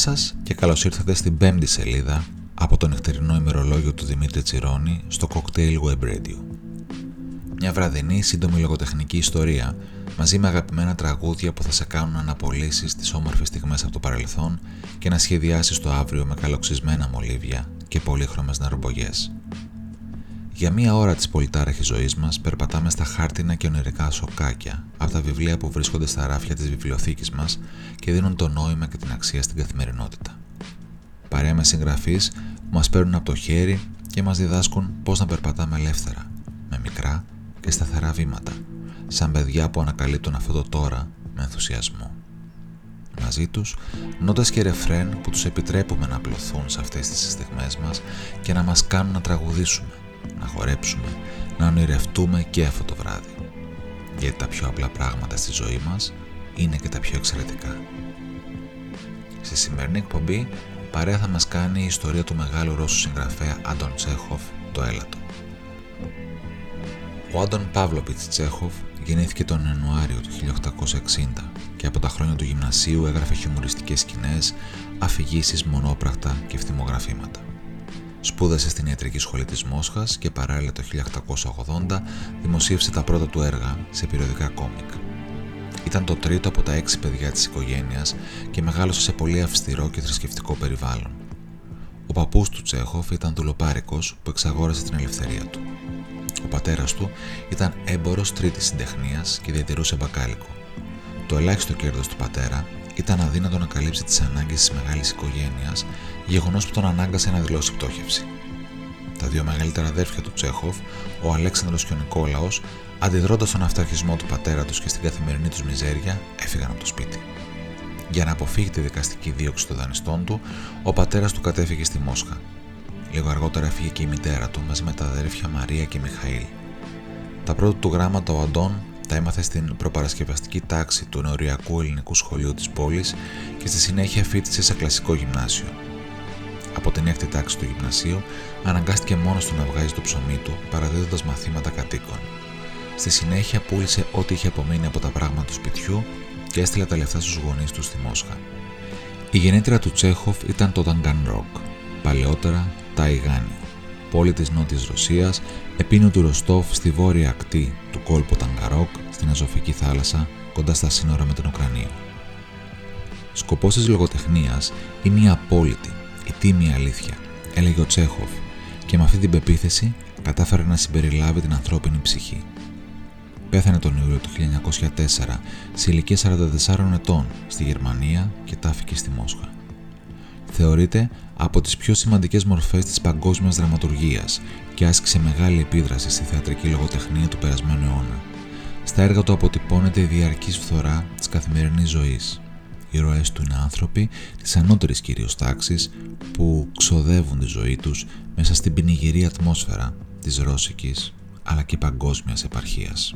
σας και καλώς ήρθατε στην πέμπτη σελίδα από το νυχτερινό ημερολόγιο του Δημήτρη Τσιρόνη στο Cocktail Web Radio. Μια βραδινή σύντομη λογοτεχνική ιστορία μαζί με αγαπημένα τραγούδια που θα σε κάνουν να αναπολύσεις τις όμορφες στιγμές από το παρελθόν και να σχεδιάσεις το αύριο με καλοξισμένα μολύβια και πολύχρωμες νερομπογιές. Για μία ώρα της πολυτάραχης ζωής μας περπατάμε στα χάρτινα και ονειρικά σοκάκια από τα βιβλία που βρίσκονται στα ράφια της βιβλιοθήκης μας και δίνουν το νόημα και την αξία στην καθημερινότητα. Παρέα με συγγραφείς που μας παίρνουν από το χέρι και μας διδάσκουν πώς να περπατάμε ελεύθερα, με μικρά και σταθερά βήματα, σαν παιδιά που ανακαλύπτουν αυτό το τώρα με ενθουσιασμό. Μαζί τους, νότες και ρεφρέν που τους επιτρέπουμε να απλωθούν σε αυτές τις στιγμές μας και να μας κάνουν να τραγουδήσουμε, να χορέψουμε, να ονειρευτούμε και αυτό το βράδυ. Γιατί τα πιο απλά πράγματα στη ζωή μας είναι και τα πιο εξαιρετικά. Στη σημερινή εκπομπή παρέα θα μας κάνει η ιστορία του μεγάλου Ρώσου συγγραφέα Άντων Τσέχοφ το έλατο. Ο Άντων Παύλοπιτς Τσέχοφ γεννήθηκε τον Ιανουάριο του 1860 και από τα χρόνια του γυμνασίου έγραφε χιουμοριστικές σκηνές, αφηγήσεις, μονόπρακτα και φθημογραφήματα. Σπούδασε στην Ιατρική Σχολή της Μόσχας και παράλληλα το 1880 δημοσίευσε τα πρώτα του έργα σε περιοδικά κόμικ. Ήταν το τρίτο από τα έξι παιδιά της οικογένειας και μεγάλωσε σε πολύ αυστηρό και θρησκευτικό περιβάλλον. Ο παππούς του Τσέχοφ ήταν δουλοπάρικος που εξαγόρασε την ελευθερία του. Ο πατέρας του ήταν έμπορος τρίτης συντεχνίας και διατηρούσε μπακάλικο. Το ελάχιστο κέρδος του πατέρα ήταν αδύνατο να καλύψει τις ανάγκες της μεγάλης οικογένειας, γεγονός που τον ανάγκασε να δηλώσει πτώχευση. Τα δύο μεγαλύτερα αδέρφια του Τσέχοφ, ο Αλέξανδρος και ο Νικόλαος, αντιδρώντας στον αυταρχισμό του πατέρα τους και στην καθημερινή τους μιζέρια, έφυγαν από το σπίτι. Για να αποφύγει τη δικαστική δίωξη των δανειστών του, ο πατέρας του κατέφυγε στη Μόσχα. Λίγο αργότερα έφυγε και η μητέρα του μαζί με τα αδέρφια Μαρία και Μιχαήλ. Τα πρώτα του γράμματα ο Αντών τα έμαθε στην προπαρασκευαστική τάξη του νεωριακού ελληνικού σχολείου της πόλης και στη συνέχεια φίτησε σε κλασικό γυμνάσιο. Από την έκτη τάξη του γυμνασίου αναγκάστηκε μόνος του να βγάζει το ψωμί του παραδίδοντας μαθήματα κατοίκων. Στη συνέχεια πούλησε ό,τι είχε απομείνει από τα πράγματα του σπιτιού και έστειλε τα λεφτά στους γονείς τους στη Μόσχα. Η γενέτειρα του Τσέχοφ ήταν το Ροκ, παλαιότερα Ταϊγάνι πόλη της Νότιας Ρωσίας, επίνου του Ροστόφ στη βόρεια ακτή του κόλπου Ταγκαρόκ στην Αζωφική θάλασσα κοντά στα σύνορα με την Ουκρανία. Σκοπός της λογοτεχνίας είναι η απόλυτη, η τίμη αλήθεια, έλεγε ο Τσέχοφ και με αυτή την πεποίθηση κατάφερε να συμπεριλάβει την ανθρώπινη ψυχή. Πέθανε τον Ιούλιο του 1904 σε ηλικία 44 ετών στη Γερμανία και τάφηκε στη Μόσχα θεωρείται από τις πιο σημαντικές μορφές της παγκόσμιας δραματουργίας και άσκησε μεγάλη επίδραση στη θεατρική λογοτεχνία του περασμένου αιώνα. Στα έργα του αποτυπώνεται η διαρκής φθορά της καθημερινής ζωής. Οι ροές του είναι άνθρωποι της ανώτερης κυρίως τάξης που ξοδεύουν τη ζωή τους μέσα στην ποινιγυρή ατμόσφαιρα της ρώσικης αλλά και παγκόσμιας επαρχίας.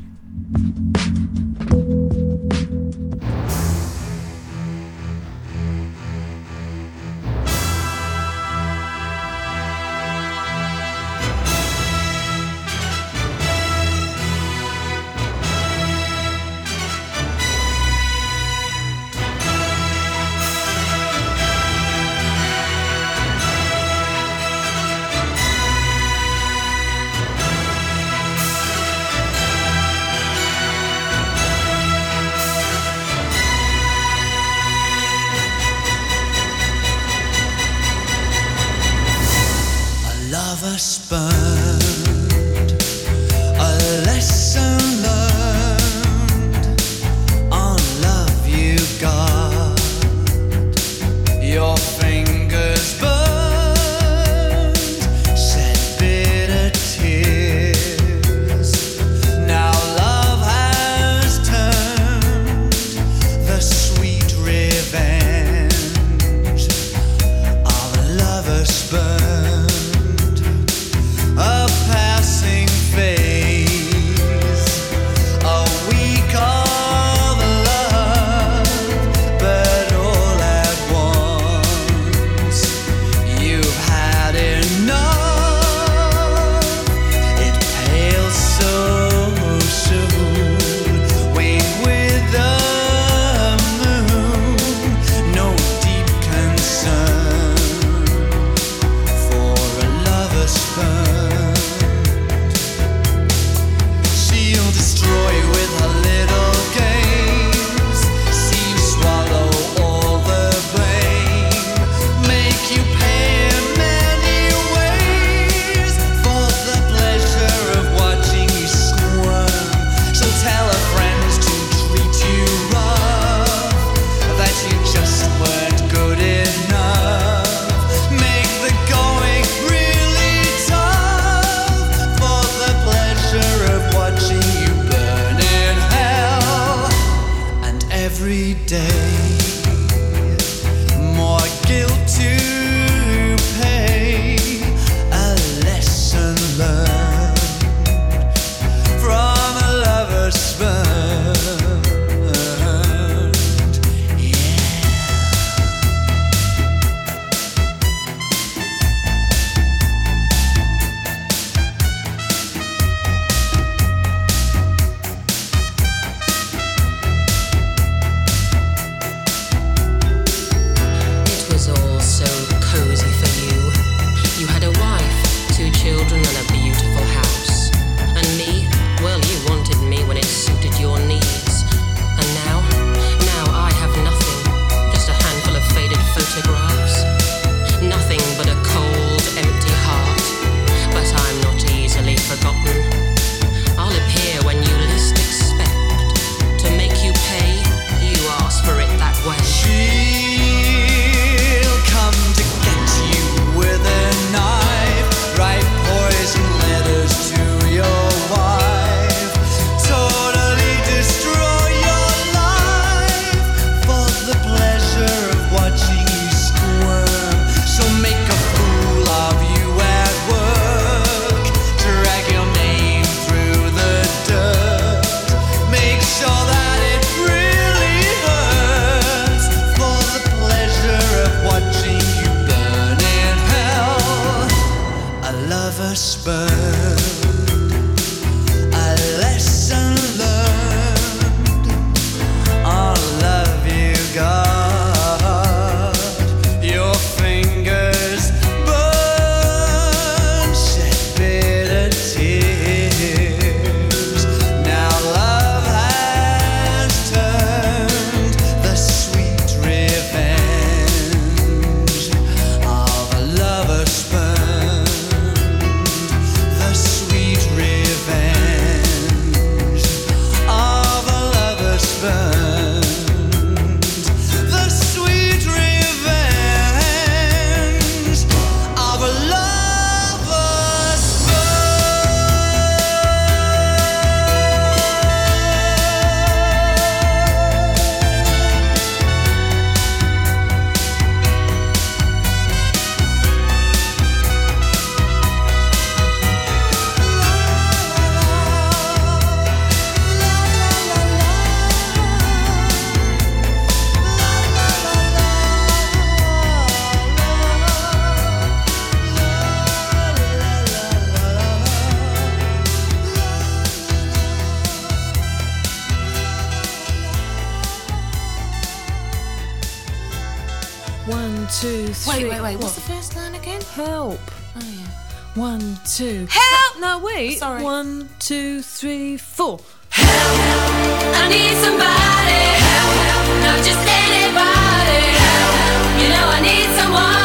wait, wait, wait. What's the first line again? Help. Oh, yeah. One, two. Help! No, wait. Sorry. One, two, three, four. Help! help. I need somebody. Help! help. Not just anybody. Help! help. You know I need someone.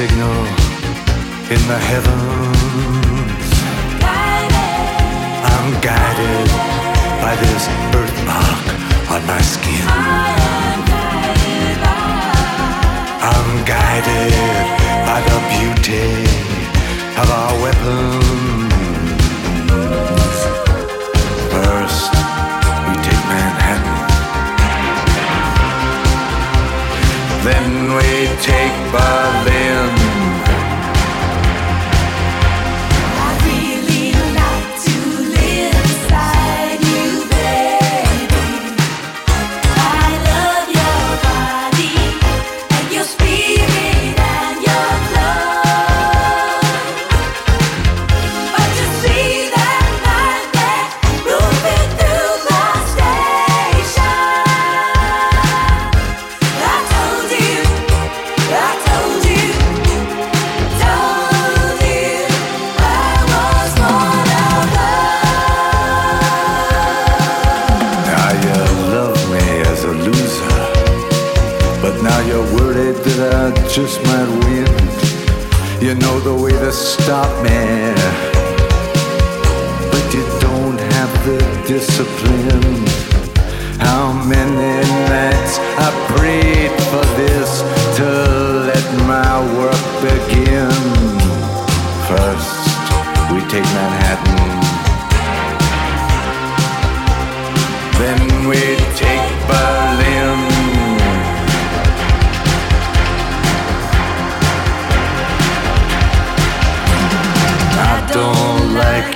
signal in the heavens. I'm guided by this birthmark on my skin. I'm guided by the beauty of our weapons. First, we take Manhattan. Then we take Boston.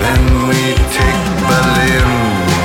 Then we take Berlin.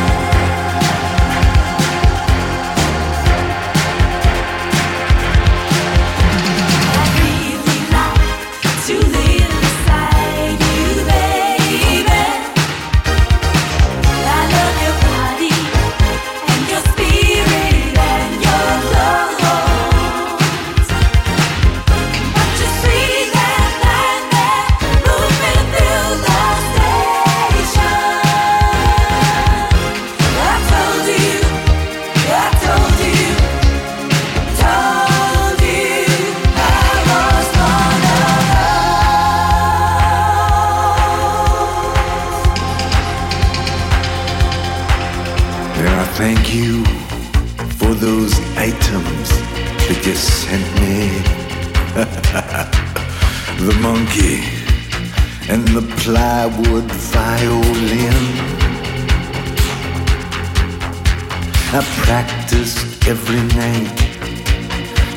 Practiced every night.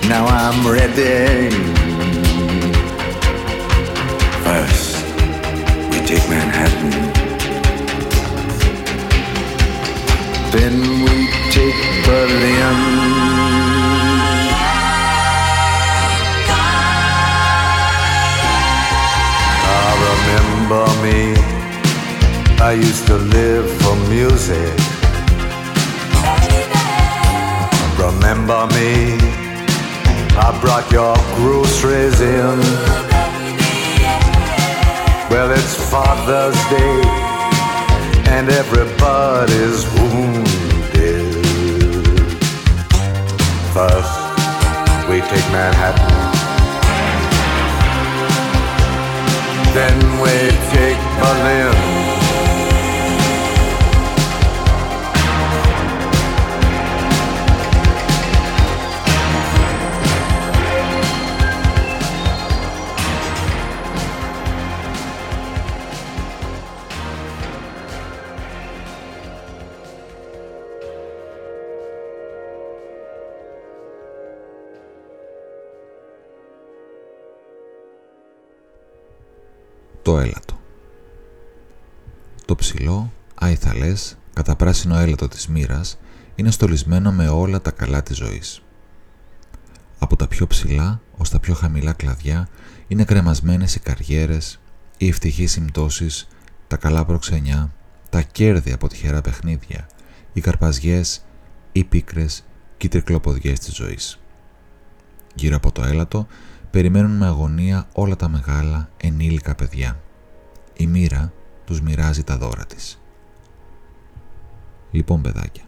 Now I'm ready. First, we take Manhattan. Then we take Berlin. Ah, remember me? I used to live for music. Remember me? I brought your groceries in. Well, it's Father's Day and everybody's wounded. First, we take Manhattan. Then we take Berlin. Το έλατο. Το ψηλό, αϊθαλές, καταπράσινο έλατο της μοίρας είναι στολισμένο με όλα τα καλά της ζωής. Από τα πιο ψηλά ως τα πιο χαμηλά κλαδιά είναι κρεμασμένες οι καριέρες, οι ευτυχείς συμπτώσεις, τα καλά προξενιά, τα κέρδη από τυχερά παιχνίδια, οι καρπαζιές, οι πίκρες και οι τρικλοποδιές της ζωής. Γύρω από το έλατο περιμένουν με αγωνία όλα τα μεγάλα ενήλικα παιδιά. Η μοίρα τους μοιράζει τα δώρα της. Λοιπόν παιδάκια,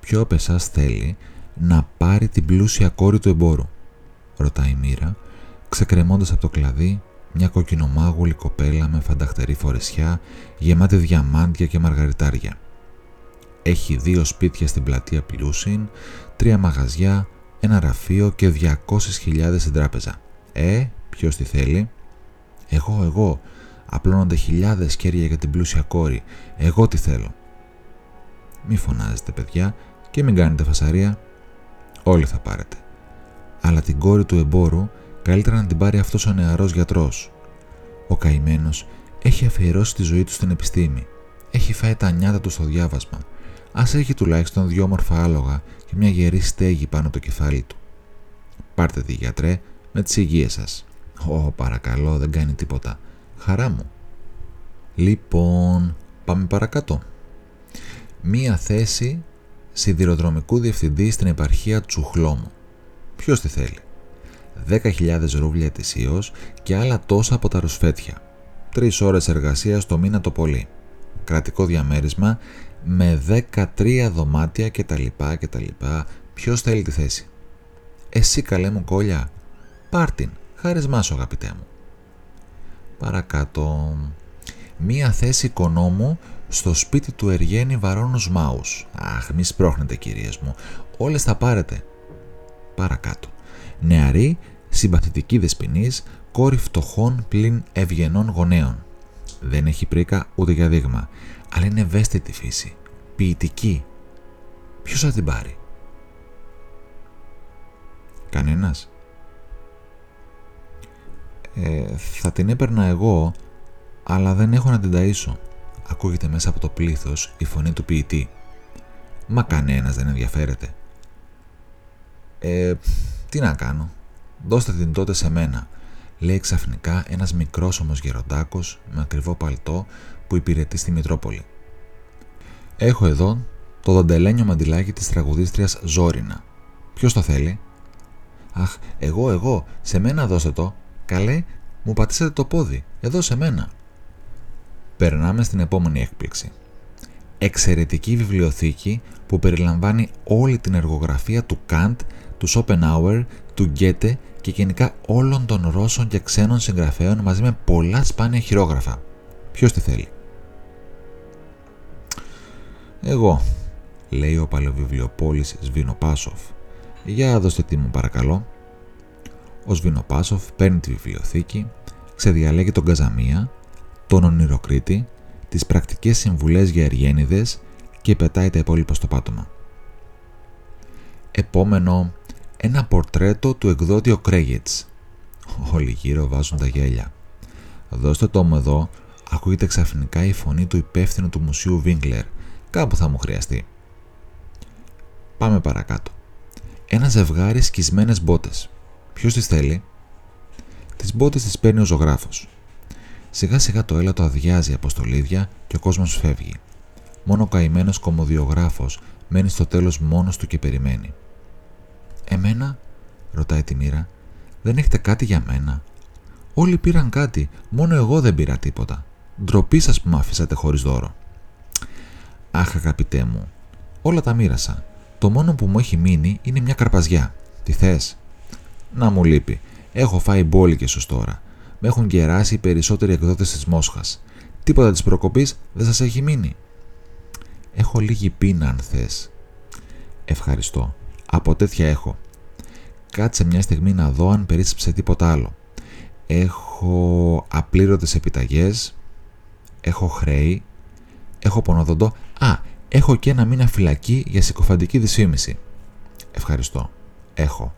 ποιο από εσάς θέλει να πάρει την πλούσια κόρη του εμπόρου, ρωτάει η μοίρα, ξεκρεμώντας από το κλαδί μια κοκκινομάγουλη κοπέλα με φανταχτερή φορεσιά γεμάτη διαμάντια και μαργαριτάρια. Έχει δύο σπίτια στην πλατεία Πλούσιν, τρία μαγαζιά, ένα ραφείο και 200.000 στην τράπεζα. Ε, ποιος τη θέλει; Εγώ, εγώ. Απλώνονται χιλιάδες κέρια για την πλούσια κόρη. Εγώ τι θέλω. Μη φωνάζετε παιδιά και μην κάνετε φασαρία. Όλοι θα πάρετε. Αλλά την κόρη του εμπόρου καλύτερα να την πάρει αυτός ο νεαρός γιατρός. Ο καημένος έχει αφιερώσει τη ζωή του στην επιστήμη. Έχει φάει τα νιάτα του στο διάβασμα. Ας έχει τουλάχιστον δυο όμορφα άλογα και μια γερή στέγη πάνω το κεφάλι του. Πάρτε τη γιατρέ με τις υγείες σας. Ω, παρακαλώ, δεν κάνει τίποτα. Χαρά μου. Λοιπόν, πάμε παρακάτω. Μία θέση σιδηροδρομικού διευθυντή στην επαρχία Τσουχλόμου. Ποιος τη θέλει; 10.000 ρούβλια ετησίως και άλλα τόσα από τα ρουσφέτια. Τρεις ώρες εργασίας το μήνα το πολύ. Κρατικό διαμέρισμα με 13 δωμάτια κτλ. κτλ. Ποιος θέλει τη θέση; Εσύ καλέ μου κόλια. Πάρτιν. Χάρισμά σου αγαπητέ μου. Παρακάτω. Μία θέση οικονόμου Στο σπίτι του Εργένη βαρώνους μάους. Αχ, μη σπρώχνετε κυρίες μου. Όλες θα πάρετε. Παρακάτω. Νεαρή, συμπαθητική δεσποινής, κόρη φτωχών πλην ευγενών γονέων. Δεν έχει πρίκα ούτε για δείγμα, αλλά είναι ευαίσθητη φύση. Ποιητική. Ποιος θα την πάρει; Κανένας. Ε, θα την έπαιρνα εγώ, αλλά δεν έχω να την ταΐσω. Ακούγεται μέσα από το πλήθος η φωνή του ποιητή. Μα κανένας δεν ενδιαφέρεται. Ε, τι να κάνω. Δώστε την τότε σε μένα, λέει ξαφνικά ένας μικρός όμως γεροντάκος με ακριβό παλτό που υπηρετεί στη Μητρόπολη. Έχω εδώ το δοντελένιο μαντιλάκι της τραγουδίστριας Ζόρινα. Ποιος το θέλει; Αχ, εγώ, εγώ, σε μένα δώστε το. Καλέ, μου πατήσατε το πόδι, εδώ σε μένα. Περνάμε στην επόμενη έκπληξη. Εξαιρετική βιβλιοθήκη που περιλαμβάνει όλη την εργογραφία του Καντ, του Σόπενάουερ, του Γκέτε και γενικά όλων των Ρώσων και ξένων συγγραφέων μαζί με πολλά σπάνια χειρόγραφα. Ποιος τη θέλει; Εγώ, λέει ο παλαιοβιβλιοπόλης Σβινοπάσοφ. Για δώστε τι μου παρακαλώ. Ο Σβινοπάσοφ παίρνει τη βιβλιοθήκη, ξεδιαλέγει τον Καζαμία, τον Ονειροκρίτη, τις πρακτικές συμβουλές για εργένιδες και πετάει τα υπόλοιπα στο πάτωμα. Επόμενο, ένα πορτρέτο του εκδότη ο Κρέγετς. Όλοι γύρω βάζουν τα γέλια. Δώστε το μου εδώ, ακούγεται ξαφνικά η φωνή του υπεύθυνου του μουσείου Βίγκλερ. Κάπου θα μου χρειαστεί. Πάμε παρακάτω. Ένα ζευγάρι σκισμένες μπότες. Ποιος τις θέλει; Τις μπότες τις παίρνει ο ζωγράφος. Σιγά σιγά το έλατο αδειάζει από στολίδια και ο κόσμος φεύγει. Μόνο ο καημένος κομμωδιογράφος μένει στο τέλος μόνος του και περιμένει. «Εμένα» ρωτάει τη μοίρα. «Δεν έχετε κάτι για μένα» Όλοι πήραν κάτι, μόνο εγώ δεν πήρα τίποτα. Ντροπή σας που μ' άφησατε χωρίς δώρο. Αχ, αγαπητέ μου, όλα τα μοίρασα. Το μόνο που μου έχει μείνει είναι μια καρπαζιά. Τι θες; Να μου λείπει. Έχω φάει μπόλικες ως τώρα. Με έχουν κεράσει οι περισσότεροι εκδότες της Μόσχας. Τίποτα της προκοπής δεν σας έχει μείνει. Έχω λίγη πείνα αν θες. Ευχαριστώ. Από τέτοια έχω. Κάτσε μια στιγμή να δω αν περίσσεψε τίποτα άλλο. Έχω απλήρωτες επιταγές. Έχω χρέη. Έχω πονοδοντό. Α, έχω και ένα μήνα φυλακή για συκοφαντική δυσφήμιση. Ευχαριστώ. Έχω.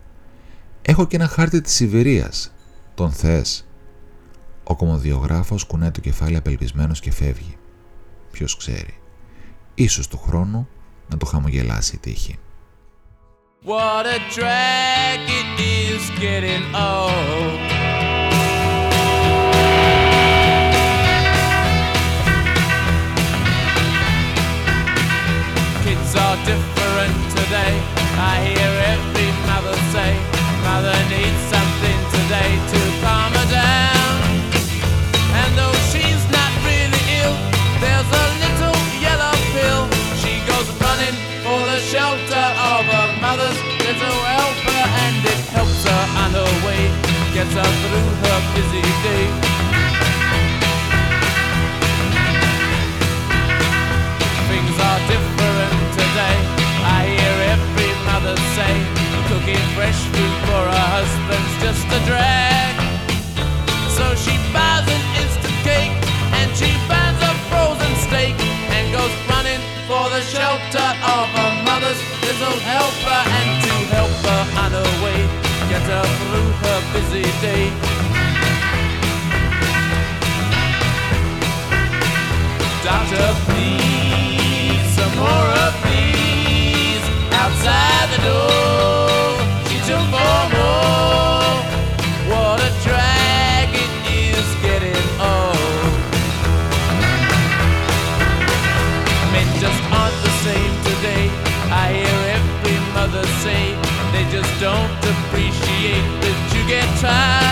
Έχω και ένα χάρτη της Σιβηρίας. Τον θες. Ο κομμωδιογράφος κουνάει το κεφάλι απελπισμένος και φεύγει. Ποιος ξέρει. Ίσως του χρόνου να το χαμογελάσει η τύχη. What a drag it is getting old. Kids are different today. I hear every mother say, Mother needs something today to through her busy day. Things are different today. I hear every mother say, cooking fresh food for her husband's just a drag. So she buys an instant cake and she buys a frozen steak and goes running for the shelter of her mother's little helper and her through her busy day. try.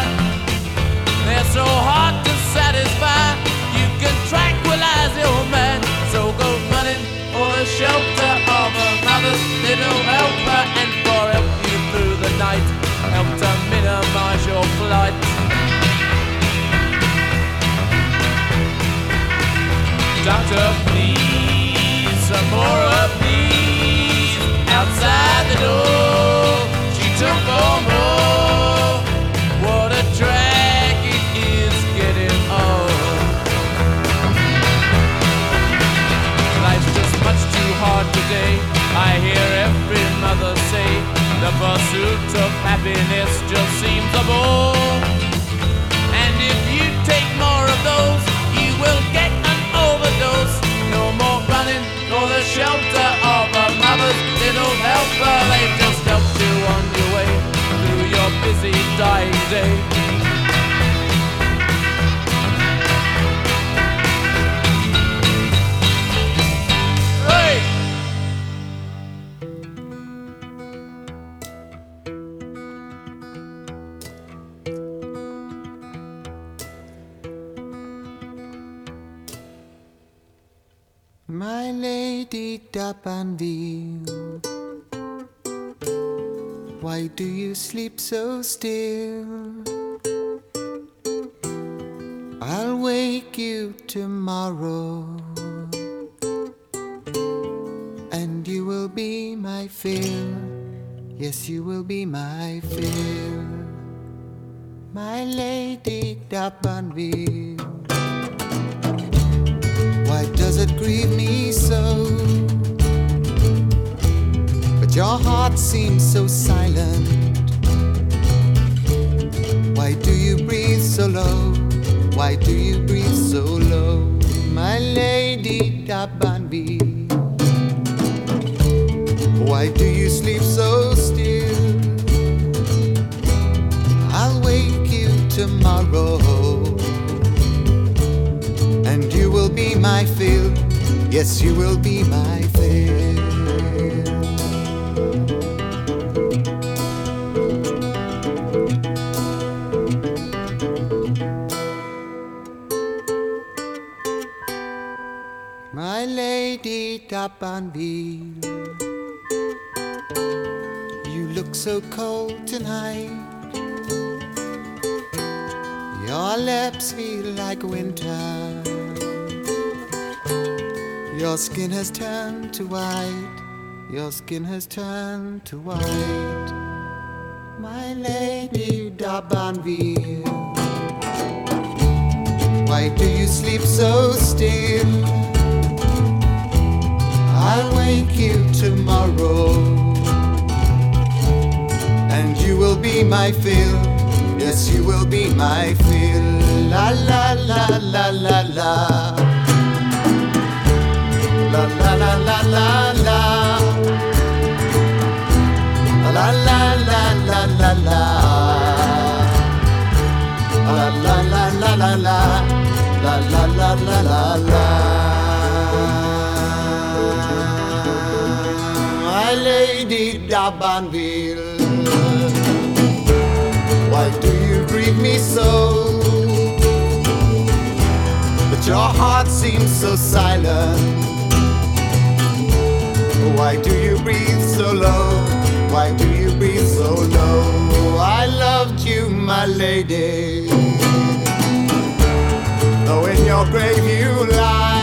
They're so hard to satisfy. You can tranquilize your mind. So go running for the shelter of another's little helper and for help you through the night. Help to minimize your plight. Doctor. The pursuit of happiness just seems a bore. And if you take more of those, you will get an overdose. No more running for the shelter of a mother's little helper. They just help you on your way through your busy dying day. Lady Dapanville, why do you sleep so still? I'll wake you tomorrow, and you will be my fill. Yes, you will be my fill. My lady Dapanville. Why does it grieve me so? Your heart seems so silent. Why do you breathe so low? Why do you breathe so low? My lady Dabanbi. Why do you sleep so still? I'll wake you tomorrow and you will be my fill. Yes, you will be my fill. Lady Dabanville, you look so cold tonight. Your lips feel like winter. Your skin has turned to white. Your skin has turned to white. My lady Dabanville. Why do you sleep so still? I'll wake you tomorrow. And you will be my fill. Yes, you will be my fill. La la la la la la. La la la la la la. La la la la la la. La la la la la la. La la la la la la. Why do you grieve me so? But your heart seems so silent. Why do you breathe so low? Why do you breathe so low? I loved you, my lady. Though in your grave you lie,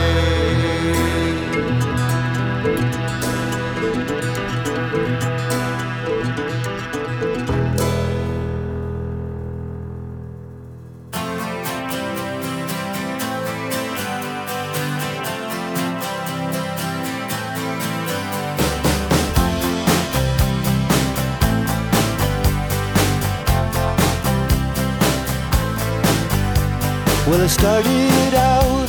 Started out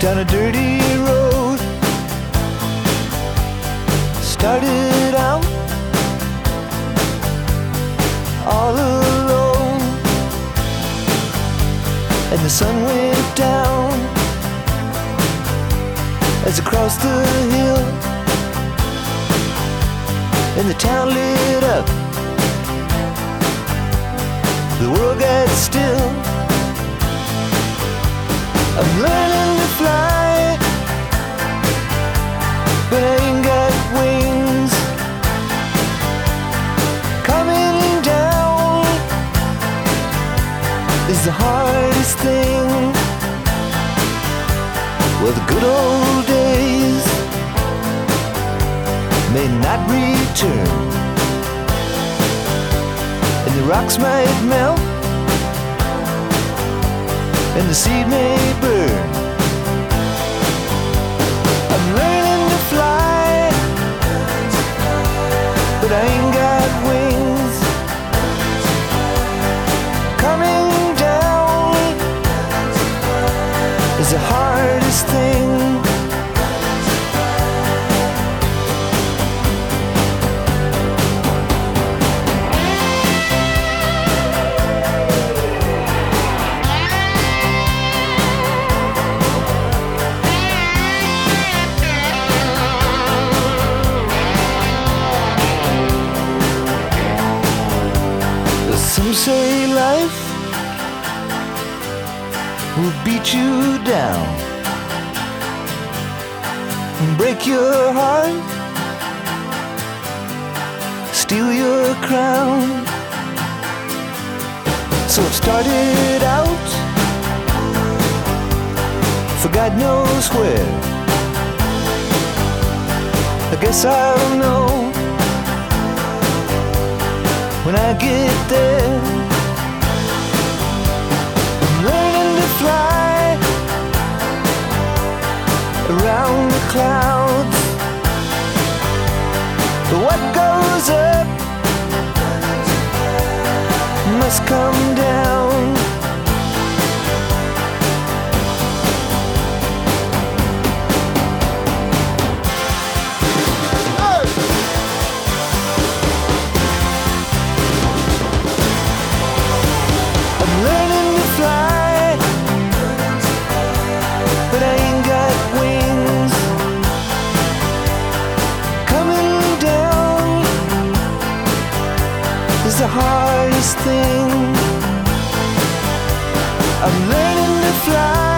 down a dirty road. Started out all alone. and the sun went down as across the hill and the town lit up. The world got still. I'm learning to fly, but I ain't got wings. Coming down is the hardest thing. Well, the good old days may not return, rocks might melt, and the seed may burn. Some say life will beat you down and break your heart, steal your crown. So it started out for God knows where. I guess I'll know when I get there. I'm learning to fly around the clouds. But what goes up must come down. Hardest thing. I'm learning to fly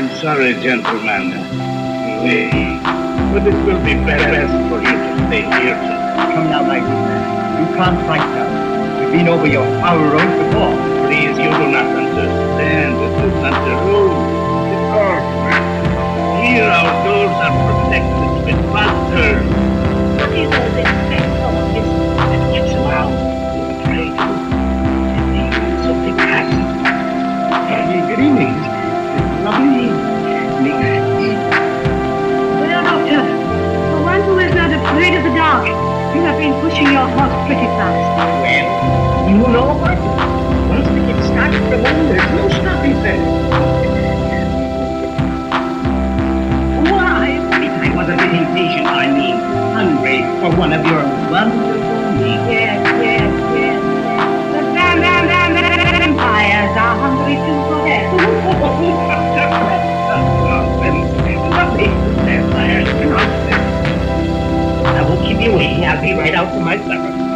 I'm sorry, gentlemen. We- But it will be best for you to stay here. tonight. Come now, my good man. You can't fight now. We've been over your our road before. Please, you do not understand. This is not the road. It's our Here our doors are protected with butter. What is all this mess of this? What's wrong? You're afraid of so big good evening. Afraid of the dark, you have been pushing your horse pretty fast. Well, you know what? Once we get started from one, there's no stopping them. Why? If I was a bit impatient, I mean hungry for one of your wonderful meals. Yes, yes, yes. The vam, vam, vam, vam, vampires are hungry too for that. I won't keep you waiting. I'll be right out for my supper.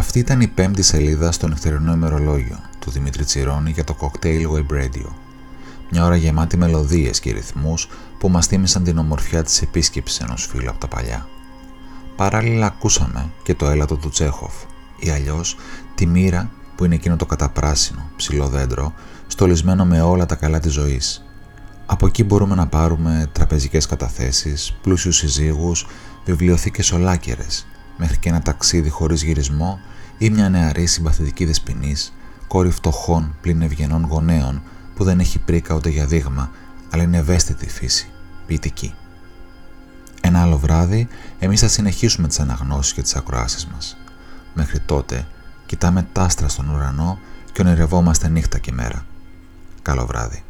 Αυτή ήταν η πέμπτη σελίδα στο νυχτερινό ημερολόγιο του Δημήτρη Τσιρόνη για το Cocktail Web Radio. Μια ώρα γεμάτη μελωδίες και ρυθμούς που μας θύμισαν την ομορφιά της επίσκεψης ενός φίλου από τα παλιά. Παράλληλα ακούσαμε και το έλατο του Τσέχοφ ή αλλιώς τη μοίρα που είναι εκείνο το καταπράσινο ψηλό δέντρο στολισμένο με όλα τα καλά της ζωής. Από εκεί μπορούμε να πάρουμε τραπεζικές καταθέσεις, πλούσιους συζύγους, βιβλιοθήκες ολάκερες, μέχρι και ένα ταξίδι χωρίς γυρισμό ή μια νεαρή συμπαθητική δεσποινής, κόρη φτωχών πλην ευγενών γονέων που δεν έχει πρίκα ούτε για δείγμα, αλλά είναι ευαίσθητη φύση, ποιητική. Ένα άλλο βράδυ, εμείς θα συνεχίσουμε τις αναγνώσεις και τις ακροάσεις μας. Μέχρι τότε, κοιτάμε τ' άστρα στον ουρανό και ονειρευόμαστε νύχτα και μέρα. Καλό βράδυ.